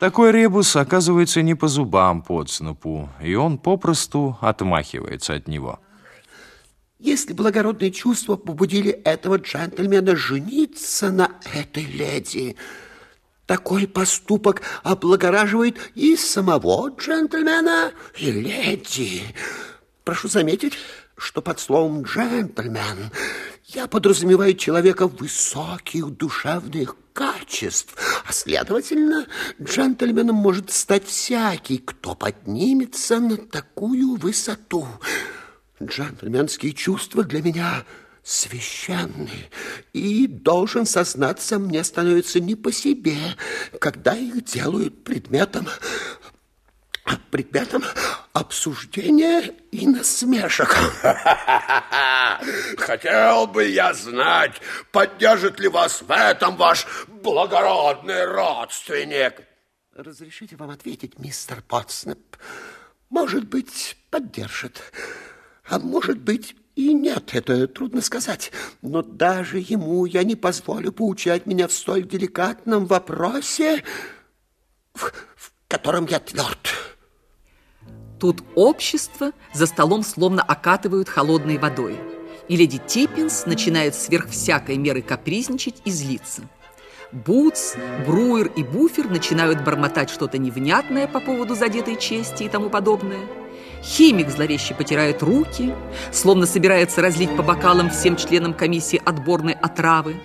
Такой ребус оказывается не по зубам подснупу, и он попросту отмахивается от него. Если благородные чувства побудили этого джентльмена жениться на этой леди, такой поступок облагораживает и самого джентльмена, и леди. Прошу заметить, что под словом «джентльмен» я подразумеваю человека высоких душевных качеств, а, следовательно, джентльменом может стать всякий, кто поднимется на такую высоту. Джентльменские чувства для меня священны, и, должен сознаться, мне становится не по себе, когда их делают предметом предметом обсуждения и насмешек. Хотел бы я знать, поддержит ли вас в этом ваш благородный родственник. Разрешите вам ответить, мистер Потснеп. Может быть, поддержит, а может быть, и нет, это трудно сказать. Но даже ему я не позволю поучать меня в столь деликатном вопросе, в, в котором я тверд. Тут общество за столом словно окатывают холодной водой. И леди Типпинс начинает сверх всякой меры капризничать и злиться. Бутс, Бруер и Буфер начинают бормотать что-то невнятное по поводу задетой чести и тому подобное. Химик зловеще потирает руки, словно собирается разлить по бокалам всем членам комиссии отборной отравы.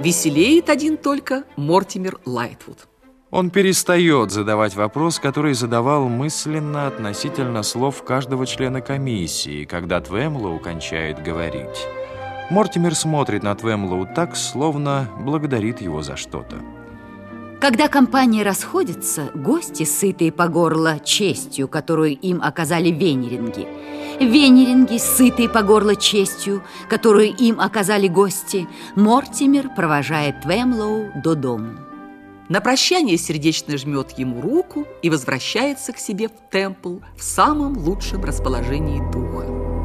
Веселеет один только Мортимер Лайтвуд. Он перестает задавать вопрос, который задавал мысленно относительно слов каждого члена комиссии, когда Твемлоу кончает говорить. Мортимер смотрит на Твемлоу так, словно благодарит его за что-то. Когда компания расходится, гости, сытые по горло честью, которую им оказали венеринги, венеринги, сытые по горло честью, которую им оказали гости, Мортимер провожает Твемлоу до дому. На прощание сердечно жмет ему руку и возвращается к себе в темпл в самом лучшем расположении духа.